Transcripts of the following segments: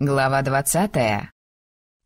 Глава двадцатая.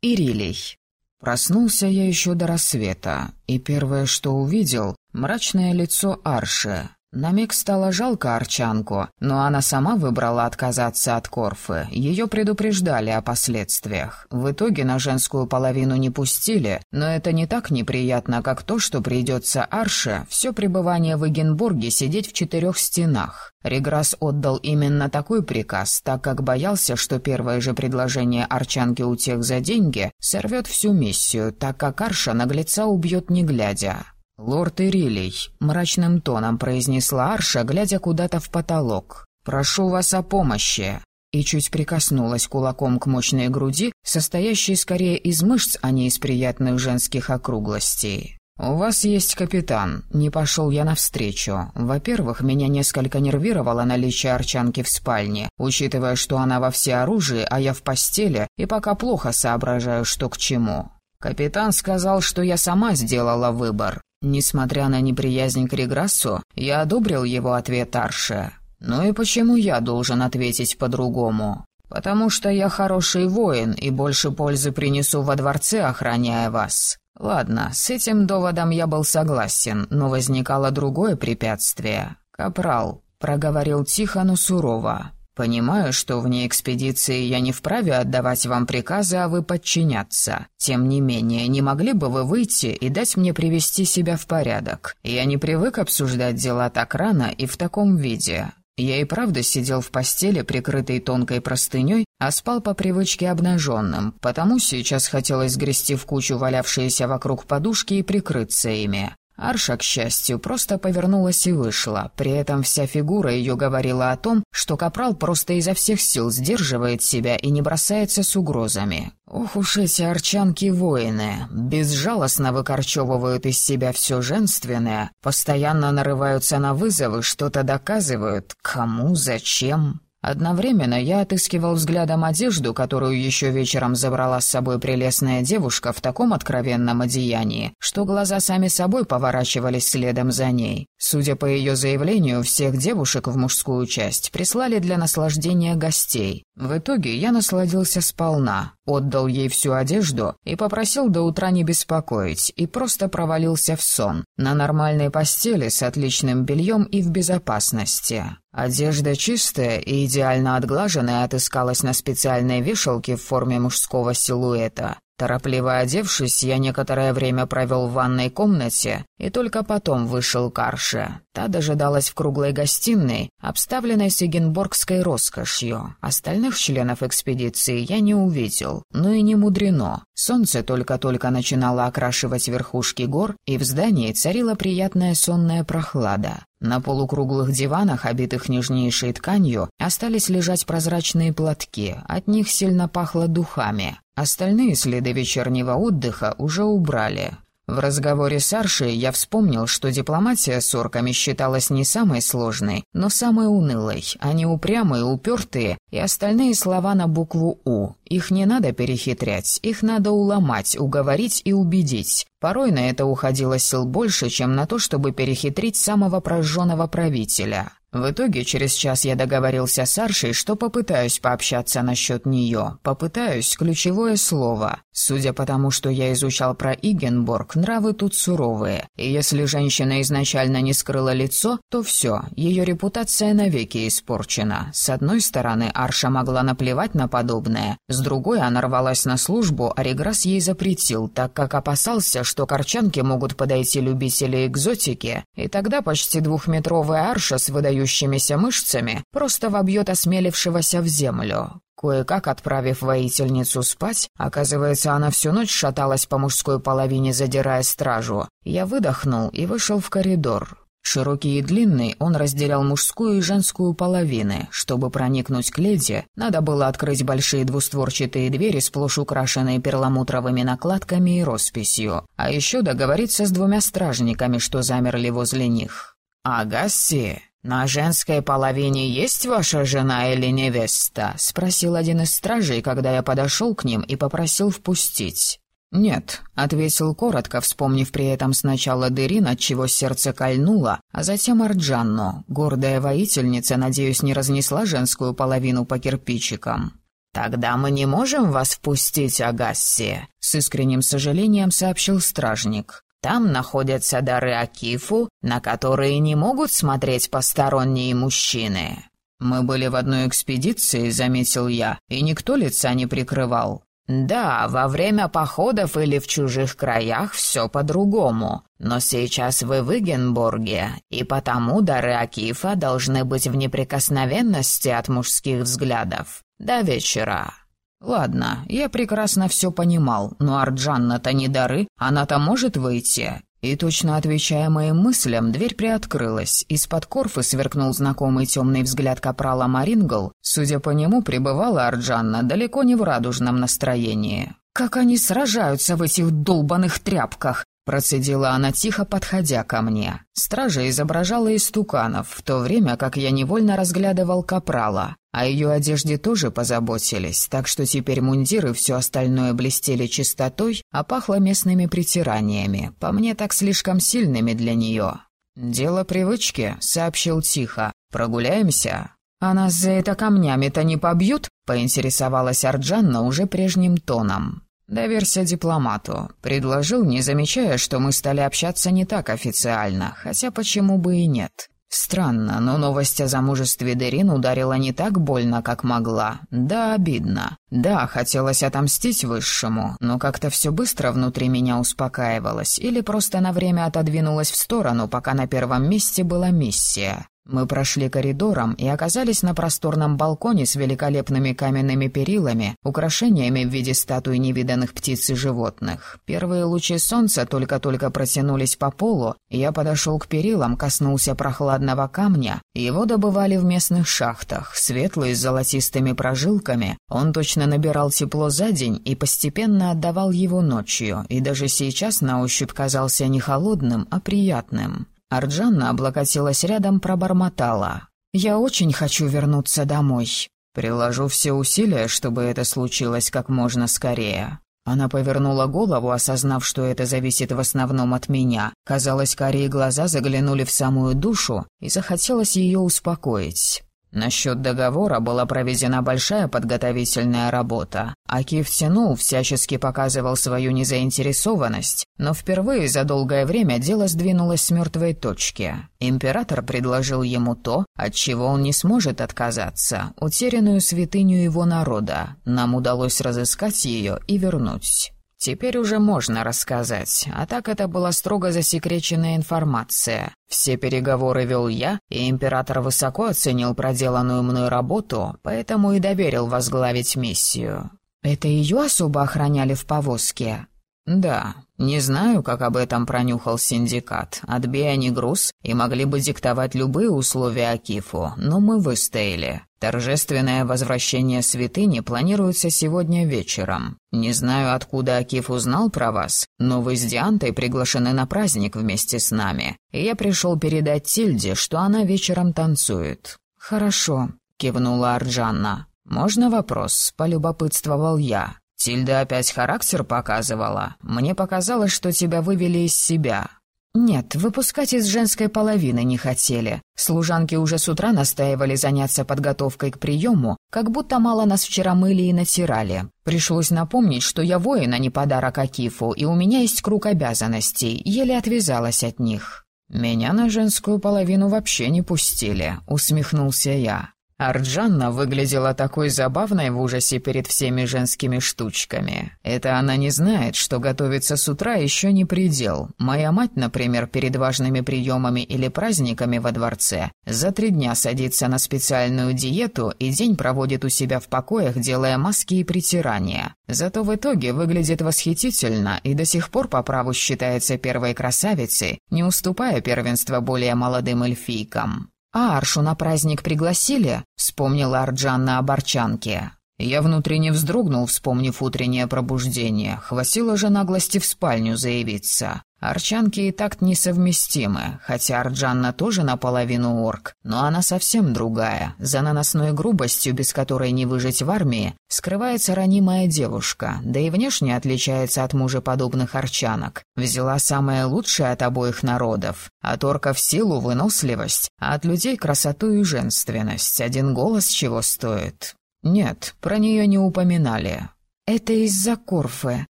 Ирилей. Проснулся я еще до рассвета, и первое, что увидел — мрачное лицо Арши. На миг стало жалко Арчанку, но она сама выбрала отказаться от Корфы. Ее предупреждали о последствиях. В итоге на женскую половину не пустили, но это не так неприятно, как то, что придется Арше все пребывание в Эгенбурге сидеть в четырех стенах. Реграс отдал именно такой приказ, так как боялся, что первое же предложение Арчанки у тех за деньги сорвет всю миссию, так как Арша наглеца убьет не глядя. «Лорд Ирилей», — мрачным тоном произнесла Арша, глядя куда-то в потолок. «Прошу вас о помощи» и чуть прикоснулась кулаком к мощной груди, состоящей скорее из мышц, а не из приятных женских округлостей. «У вас есть капитан. Не пошел я навстречу. Во-первых, меня несколько нервировало наличие арчанки в спальне, учитывая, что она во всеоружии, а я в постели, и пока плохо соображаю, что к чему. Капитан сказал, что я сама сделала выбор. Несмотря на неприязнь к Реграссу, я одобрил его ответ Арше. Ну и почему я должен ответить по-другому? Потому что я хороший воин и больше пользы принесу во дворце, охраняя вас. Ладно, с этим доводом я был согласен, но возникало другое препятствие. «Капрал», — проговорил тихо, но сурово. Понимаю, что вне экспедиции я не вправе отдавать вам приказы, а вы подчиняться. Тем не менее, не могли бы вы выйти и дать мне привести себя в порядок? Я не привык обсуждать дела так рано и в таком виде. Я и правда сидел в постели, прикрытой тонкой простыней, а спал по привычке обнаженным, потому сейчас хотелось грести в кучу валявшиеся вокруг подушки и прикрыться ими. Арша, к счастью, просто повернулась и вышла. При этом вся фигура ее говорила о том, что Капрал просто изо всех сил сдерживает себя и не бросается с угрозами. Ох уж эти арчанки-воины, безжалостно выкорчевывают из себя все женственное, постоянно нарываются на вызовы, что-то доказывают. Кому, зачем? Одновременно я отыскивал взглядом одежду, которую еще вечером забрала с собой прелестная девушка в таком откровенном одеянии, что глаза сами собой поворачивались следом за ней. Судя по ее заявлению, всех девушек в мужскую часть прислали для наслаждения гостей. В итоге я насладился сполна, отдал ей всю одежду и попросил до утра не беспокоить, и просто провалился в сон, на нормальной постели с отличным бельем и в безопасности. Одежда чистая и идеально отглаженная отыскалась на специальной вешалке в форме мужского силуэта. Торопливо одевшись, я некоторое время провел в ванной комнате и только потом вышел к Арше. Та дожидалась в круглой гостиной, обставленной сигенборгской роскошью. Остальных членов экспедиции я не увидел, но и не мудрено. Солнце только-только начинало окрашивать верхушки гор, и в здании царила приятная сонная прохлада. На полукруглых диванах, обитых нежнейшей тканью, остались лежать прозрачные платки, от них сильно пахло духами. Остальные следы вечернего отдыха уже убрали. В разговоре с Аршей я вспомнил, что дипломатия с орками считалась не самой сложной, но самой унылой. Они упрямые, упертые, и остальные слова на букву «У». Их не надо перехитрять, их надо уломать, уговорить и убедить. Порой на это уходило сил больше, чем на то, чтобы перехитрить самого прожженного правителя. В итоге через час я договорился с Аршей, что попытаюсь пообщаться насчет нее. Попытаюсь, ключевое слово. Судя по тому, что я изучал про Игенборг, нравы тут суровые. И если женщина изначально не скрыла лицо, то все, ее репутация навеки испорчена. С одной стороны, Арша могла наплевать на подобное. С другой, она рвалась на службу, а Реграс ей запретил, так как опасался, что корчанки могут подойти любители экзотики, и тогда почти двухметровая Арша с выдающей выдающимися мышцами просто вобьет осмелившегося в землю. Кое-как отправив воительницу спать, оказывается, она всю ночь шаталась по мужской половине, задирая стражу. Я выдохнул и вышел в коридор. Широкий и длинный, он разделял мужскую и женскую половины. Чтобы проникнуть к леди, надо было открыть большие двустворчатые двери, сплошь украшенные перламутровыми накладками и росписью. А еще договориться с двумя стражниками, что замерли возле них. «Агасси!» «На женской половине есть ваша жена или невеста?» — спросил один из стражей, когда я подошел к ним и попросил впустить. «Нет», — ответил коротко, вспомнив при этом сначала Дерин, от чего сердце кольнуло, а затем Арджанну. Гордая воительница, надеюсь, не разнесла женскую половину по кирпичикам. «Тогда мы не можем вас впустить, Агасси», — с искренним сожалением сообщил стражник. «Там находятся дары Акифу, на которые не могут смотреть посторонние мужчины». «Мы были в одной экспедиции», — заметил я, — «и никто лица не прикрывал». «Да, во время походов или в чужих краях все по-другому. Но сейчас вы в Игенбурге, и потому дары Акифа должны быть в неприкосновенности от мужских взглядов. До вечера». «Ладно, я прекрасно все понимал, но Арджанна-то не дары, она-то может выйти. И точно отвечая моим мыслям, дверь приоткрылась. Из-под корфы сверкнул знакомый темный взгляд капрала Марингл. Судя по нему, пребывала Арджанна далеко не в радужном настроении. «Как они сражаются в этих долбаных тряпках!» Процедила она тихо, подходя ко мне. Стража изображала истуканов, в то время как я невольно разглядывал капрала. О ее одежде тоже позаботились, так что теперь мундиры и все остальное блестели чистотой, а пахло местными притираниями, по мне так слишком сильными для нее. «Дело привычки», — сообщил тихо. «Прогуляемся?» «А нас за это камнями-то не побьют?» — поинтересовалась Арджанна уже прежним тоном. «Доверься дипломату», — предложил, не замечая, что мы стали общаться не так официально, хотя почему бы и нет. Странно, но новость о замужестве Дерин ударила не так больно, как могла. Да, обидно. Да, хотелось отомстить высшему, но как-то все быстро внутри меня успокаивалось или просто на время отодвинулось в сторону, пока на первом месте была миссия. Мы прошли коридором и оказались на просторном балконе с великолепными каменными перилами, украшениями в виде статуи невиданных птиц и животных. Первые лучи солнца только-только протянулись по полу, я подошел к перилам, коснулся прохладного камня. Его добывали в местных шахтах, светлый с золотистыми прожилками. Он точно набирал тепло за день и постепенно отдавал его ночью, и даже сейчас на ощупь казался не холодным, а приятным. Арджанна облокотилась рядом, пробормотала. «Я очень хочу вернуться домой. Приложу все усилия, чтобы это случилось как можно скорее». Она повернула голову, осознав, что это зависит в основном от меня. Казалось, карие глаза заглянули в самую душу, и захотелось ее успокоить. Насчет договора была проведена большая подготовительная работа. Акив тянул, всячески показывал свою незаинтересованность, но впервые за долгое время дело сдвинулось с мертвой точки. Император предложил ему то, от чего он не сможет отказаться, утерянную святыню его народа. Нам удалось разыскать ее и вернуть. Теперь уже можно рассказать, а так это была строго засекреченная информация. Все переговоры вел я, и император высоко оценил проделанную мной работу, поэтому и доверил возглавить миссию. Это ее особо охраняли в повозке? Да, не знаю, как об этом пронюхал синдикат. Отбей они груз и могли бы диктовать любые условия Акифу, но мы выстояли. Торжественное возвращение святыни планируется сегодня вечером. Не знаю, откуда Акиф узнал про вас, но вы с Диантой приглашены на праздник вместе с нами. И я пришел передать Тильде, что она вечером танцует». «Хорошо», — кивнула Арджанна. «Можно вопрос?» — полюбопытствовал я. «Тильда опять характер показывала. Мне показалось, что тебя вывели из себя. «Нет, выпускать из женской половины не хотели. Служанки уже с утра настаивали заняться подготовкой к приему, как будто мало нас вчера мыли и натирали. Пришлось напомнить, что я воин, а не подарок Акифу, и у меня есть круг обязанностей, еле отвязалась от них». «Меня на женскую половину вообще не пустили», — усмехнулся я. Арджанна выглядела такой забавной в ужасе перед всеми женскими штучками. Это она не знает, что готовиться с утра еще не предел. Моя мать, например, перед важными приемами или праздниками во дворце за три дня садится на специальную диету и день проводит у себя в покоях, делая маски и притирания. Зато в итоге выглядит восхитительно и до сих пор по праву считается первой красавицей, не уступая первенство более молодым эльфийкам. «А Аршу на праздник пригласили?» — вспомнила Арджанна о Борчанке. Я внутренне вздрогнул, вспомнив утреннее пробуждение. Хватило же наглости в спальню заявиться. Арчанки и так несовместимы, хотя Арджанна тоже наполовину орк, но она совсем другая. За наносной грубостью, без которой не выжить в армии, скрывается ранимая девушка, да и внешне отличается от мужеподобных арчанок. Взяла самое лучшее от обоих народов. От орков силу, выносливость, а от людей красоту и женственность. Один голос чего стоит. «Нет, про нее не упоминали». «Это из-за Корфы.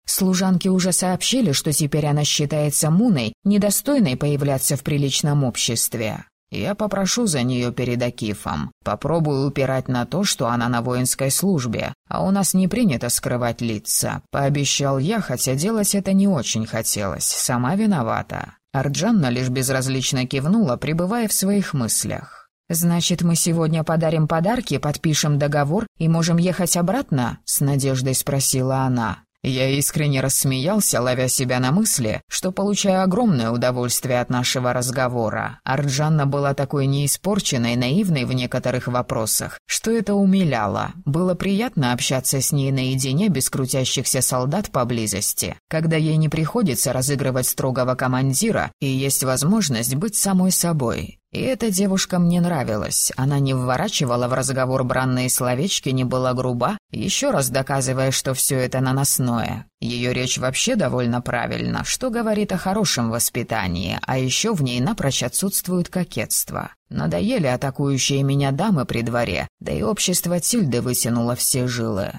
Служанки уже сообщили, что теперь она считается Муной, недостойной появляться в приличном обществе». Я попрошу за нее перед Акифом. Попробую упирать на то, что она на воинской службе, а у нас не принято скрывать лица. Пообещал я, хотя делать это не очень хотелось. Сама виновата. Арджанна лишь безразлично кивнула, пребывая в своих мыслях. «Значит, мы сегодня подарим подарки, подпишем договор и можем ехать обратно?» — с надеждой спросила она. Я искренне рассмеялся, ловя себя на мысли, что получаю огромное удовольствие от нашего разговора. Арджанна была такой неиспорченной, наивной в некоторых вопросах, что это умиляло. Было приятно общаться с ней наедине без крутящихся солдат поблизости, когда ей не приходится разыгрывать строгого командира и есть возможность быть самой собой. И эта девушка мне нравилась. Она не вворачивала в разговор бранные словечки, не была груба, еще раз доказывая, что все это наносное. Ее речь вообще довольно правильна, что говорит о хорошем воспитании, а еще в ней напрочь отсутствует кокетство. Надоели атакующие меня дамы при дворе, да и общество Тильды вытянуло все жилы.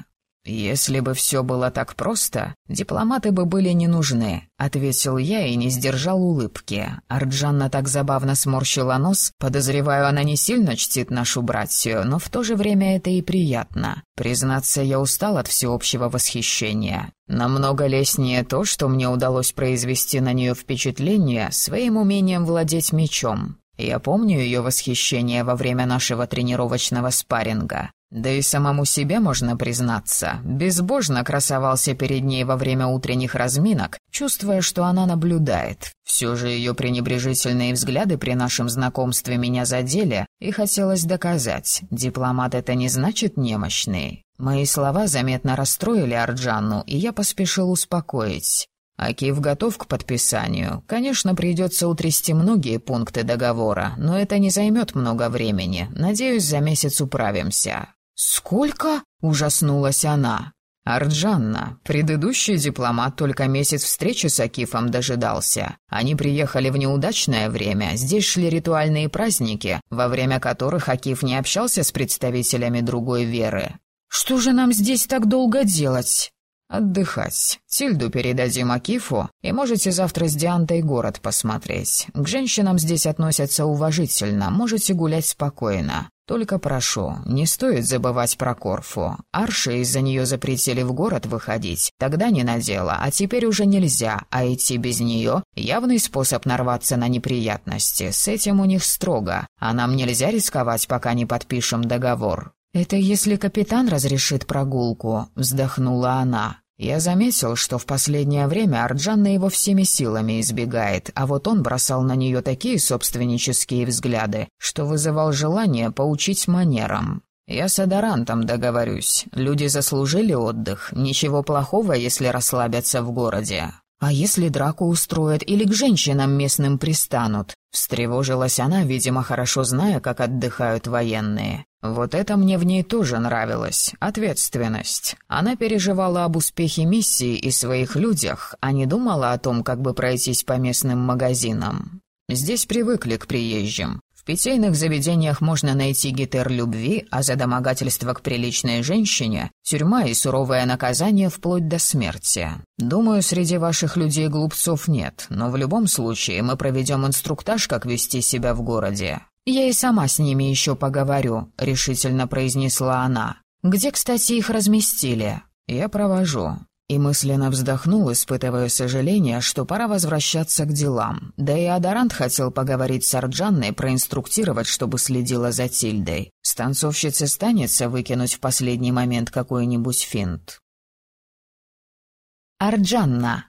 «Если бы все было так просто, дипломаты бы были не нужны», — ответил я и не сдержал улыбки. Арджанна так забавно сморщила нос, подозреваю, она не сильно чтит нашу братью, но в то же время это и приятно. Признаться, я устал от всеобщего восхищения. Намного лестнее то, что мне удалось произвести на нее впечатление своим умением владеть мечом. Я помню ее восхищение во время нашего тренировочного спарринга. Да и самому себе можно признаться, безбожно красовался перед ней во время утренних разминок, чувствуя, что она наблюдает. Все же ее пренебрежительные взгляды при нашем знакомстве меня задели, и хотелось доказать, дипломат это не значит немощный. Мои слова заметно расстроили Арджанну, и я поспешил успокоить. Акив готов к подписанию. Конечно, придется утрясти многие пункты договора, но это не займет много времени. Надеюсь, за месяц управимся. «Сколько?» — ужаснулась она. «Арджанна, предыдущий дипломат только месяц встречи с Акифом дожидался. Они приехали в неудачное время, здесь шли ритуальные праздники, во время которых Акиф не общался с представителями другой веры». «Что же нам здесь так долго делать?» «Отдыхать. Тильду передадим Акифу, и можете завтра с Диантой город посмотреть. К женщинам здесь относятся уважительно, можете гулять спокойно. Только прошу, не стоит забывать про Корфу. Арши из-за нее запретили в город выходить. Тогда не на дело, а теперь уже нельзя, а идти без нее — явный способ нарваться на неприятности. С этим у них строго, а нам нельзя рисковать, пока не подпишем договор». «Это если капитан разрешит прогулку», — вздохнула она. Я заметил, что в последнее время Арджанна его всеми силами избегает, а вот он бросал на нее такие собственнические взгляды, что вызывал желание поучить манерам. Я с Адарантом договорюсь. Люди заслужили отдых. Ничего плохого, если расслабятся в городе. «А если драку устроят или к женщинам местным пристанут?» Встревожилась она, видимо, хорошо зная, как отдыхают военные. Вот это мне в ней тоже нравилось. Ответственность. Она переживала об успехе миссии и своих людях, а не думала о том, как бы пройтись по местным магазинам. Здесь привыкли к приезжим питейных заведениях можно найти гитер любви, а за домогательство к приличной женщине — тюрьма и суровое наказание вплоть до смерти. Думаю, среди ваших людей глупцов нет, но в любом случае мы проведем инструктаж, как вести себя в городе. «Я и сама с ними еще поговорю», — решительно произнесла она. «Где, кстати, их разместили?» «Я провожу и мысленно вздохнул, испытывая сожаление, что пора возвращаться к делам. Да и Адарант хотел поговорить с Арджанной, проинструктировать, чтобы следила за Тильдой. Станцовщице станется выкинуть в последний момент какой-нибудь финт. Арджанна.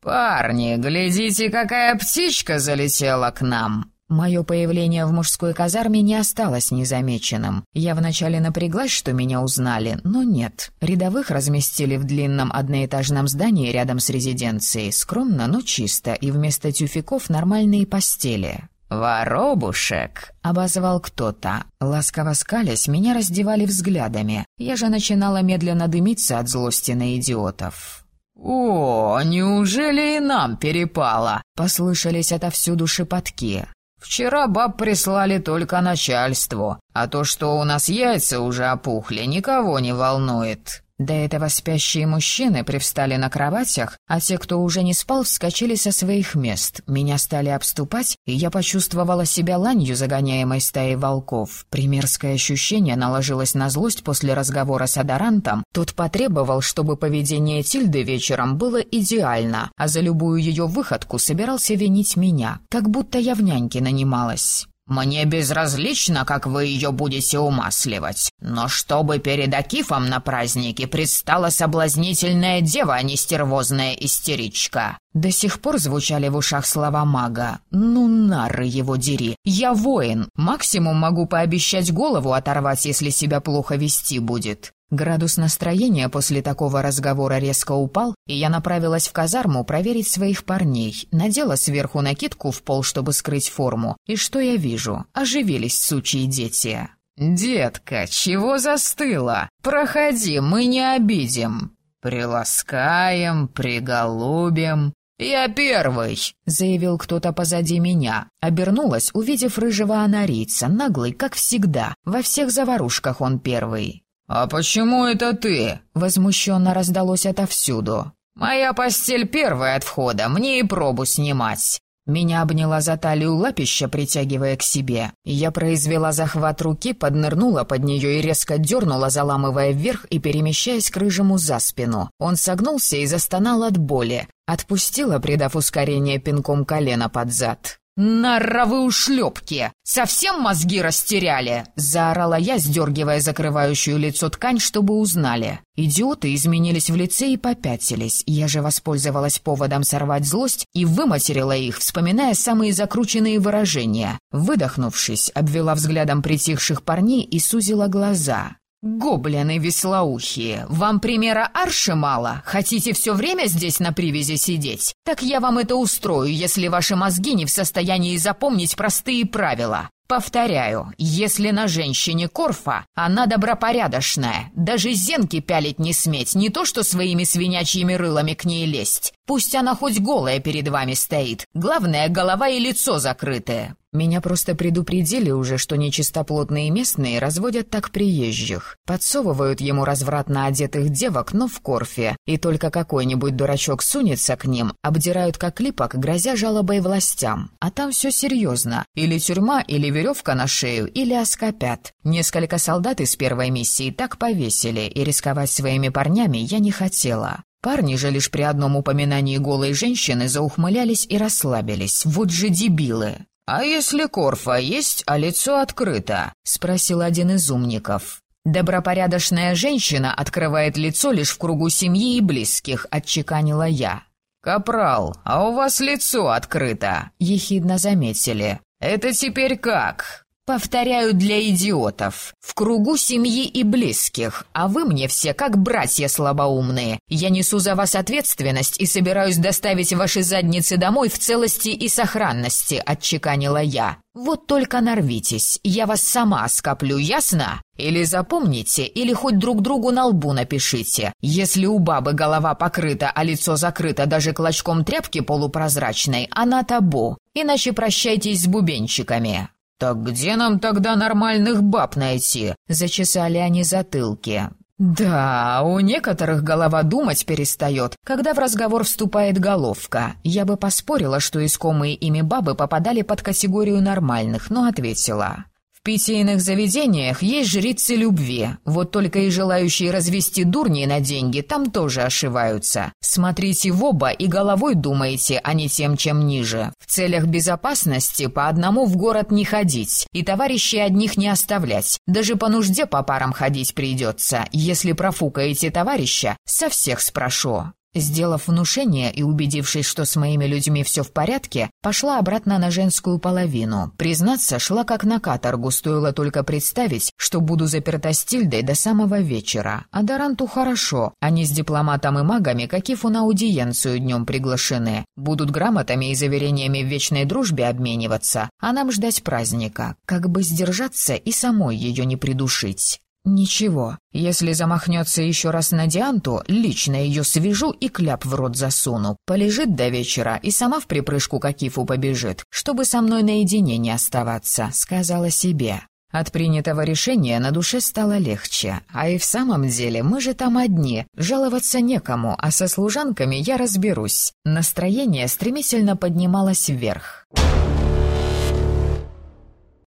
«Парни, глядите, какая птичка залетела к нам!» Мое появление в мужской казарме не осталось незамеченным. Я вначале напряглась, что меня узнали, но нет. Рядовых разместили в длинном одноэтажном здании рядом с резиденцией, скромно, но чисто, и вместо тюфяков нормальные постели. «Воробушек!» — обозвал кто-то. Ласково скалясь, меня раздевали взглядами. Я же начинала медленно дымиться от злости на идиотов. «О, неужели и нам перепало?» — послышались отовсюду шепотки. Вчера баб прислали только начальству, а то, что у нас яйца уже опухли, никого не волнует». До этого спящие мужчины привстали на кроватях, а те, кто уже не спал, вскочили со своих мест. Меня стали обступать, и я почувствовала себя ланью, загоняемой стаей волков. Примерское ощущение наложилось на злость после разговора с Адорантом. Тот потребовал, чтобы поведение Тильды вечером было идеально, а за любую ее выходку собирался винить меня, как будто я в няньке нанималась. Мне безразлично, как вы ее будете умасливать, но чтобы перед Акифом на празднике предстала соблазнительная дева, а не стервозная истеричка». До сих пор звучали в ушах слова мага. «Ну, нары его дери! Я воин! Максимум могу пообещать голову оторвать, если себя плохо вести будет. Градус настроения после такого разговора резко упал, и я направилась в казарму проверить своих парней. Надела сверху накидку в пол, чтобы скрыть форму. И что я вижу? Оживились сучьи дети. «Детка, чего застыла? Проходи, мы не обидим. Приласкаем, приголубим». «Я первый!» — заявил кто-то позади меня. Обернулась, увидев рыжего анарийца, наглый, как всегда. Во всех заварушках он первый. «А почему это ты?» — возмущенно раздалось отовсюду. «Моя постель первая от входа, мне и пробу снимать». Меня обняла за талию лапища, притягивая к себе. Я произвела захват руки, поднырнула под нее и резко дернула, заламывая вверх и перемещаясь к рыжему за спину. Он согнулся и застонал от боли. Отпустила, придав ускорение пинком колена под зад. «Наровы ушлепки! Совсем мозги растеряли!» — заорала я, сдергивая закрывающую лицо ткань, чтобы узнали. Идиоты изменились в лице и попятились. Я же воспользовалась поводом сорвать злость и выматерила их, вспоминая самые закрученные выражения. Выдохнувшись, обвела взглядом притихших парней и сузила глаза. «Гоблины веслоухие, вам примера арши мало? Хотите все время здесь на привязи сидеть? Так я вам это устрою, если ваши мозги не в состоянии запомнить простые правила. Повторяю, если на женщине корфа, она добропорядочная. Даже зенки пялить не сметь, не то что своими свинячьими рылами к ней лезть. Пусть она хоть голая перед вами стоит. Главное, голова и лицо закрытые. Меня просто предупредили уже, что нечистоплотные местные разводят так приезжих. Подсовывают ему развратно одетых девок, но в корфе. И только какой-нибудь дурачок сунется к ним, обдирают как липок, грозя жалобой властям. А там все серьезно. Или тюрьма, или веревка на шею, или оскопят. Несколько солдат из первой миссии так повесили, и рисковать своими парнями я не хотела. Парни же лишь при одном упоминании голой женщины заухмылялись и расслабились. Вот же дебилы! «А если Корфа есть, а лицо открыто?» — спросил один из умников. «Добропорядочная женщина открывает лицо лишь в кругу семьи и близких», — отчеканила я. «Капрал, а у вас лицо открыто», — ехидно заметили. «Это теперь как?» Повторяю для идиотов. В кругу семьи и близких, а вы мне все как братья слабоумные. Я несу за вас ответственность и собираюсь доставить ваши задницы домой в целости и сохранности, отчеканила я. Вот только нарвитесь, я вас сама скоплю, ясно? Или запомните, или хоть друг другу на лбу напишите. Если у бабы голова покрыта, а лицо закрыто даже клочком тряпки полупрозрачной, она табу. Иначе прощайтесь с бубенчиками. «Так где нам тогда нормальных баб найти?» — зачесали они затылки. «Да, у некоторых голова думать перестает, когда в разговор вступает головка. Я бы поспорила, что искомые ими бабы попадали под категорию нормальных, но ответила. В питейных заведениях есть жрицы любви, вот только и желающие развести дурни на деньги там тоже ошиваются. Смотрите в оба и головой думайте, а не тем, чем ниже. В целях безопасности по одному в город не ходить и товарищей одних не оставлять. Даже по нужде по парам ходить придется. Если профукаете товарища, со всех спрошу. Сделав внушение и убедившись, что с моими людьми все в порядке, пошла обратно на женскую половину. Признаться, шла как на каторгу, стоило только представить, что буду заперта с Тильдой до самого вечера. А Даранту хорошо, они с дипломатом и магами Какифу на аудиенцию днем приглашены. Будут грамотами и заверениями в вечной дружбе обмениваться, а нам ждать праздника. Как бы сдержаться и самой ее не придушить. Ничего, если замахнется еще раз на Дианту, лично ее свяжу и кляп в рот засуну. Полежит до вечера и сама в припрыжку к Акифу побежит, чтобы со мной наедине не оставаться, сказала себе. От принятого решения на душе стало легче. А и в самом деле мы же там одни, жаловаться некому, а со служанками я разберусь. Настроение стремительно поднималось вверх.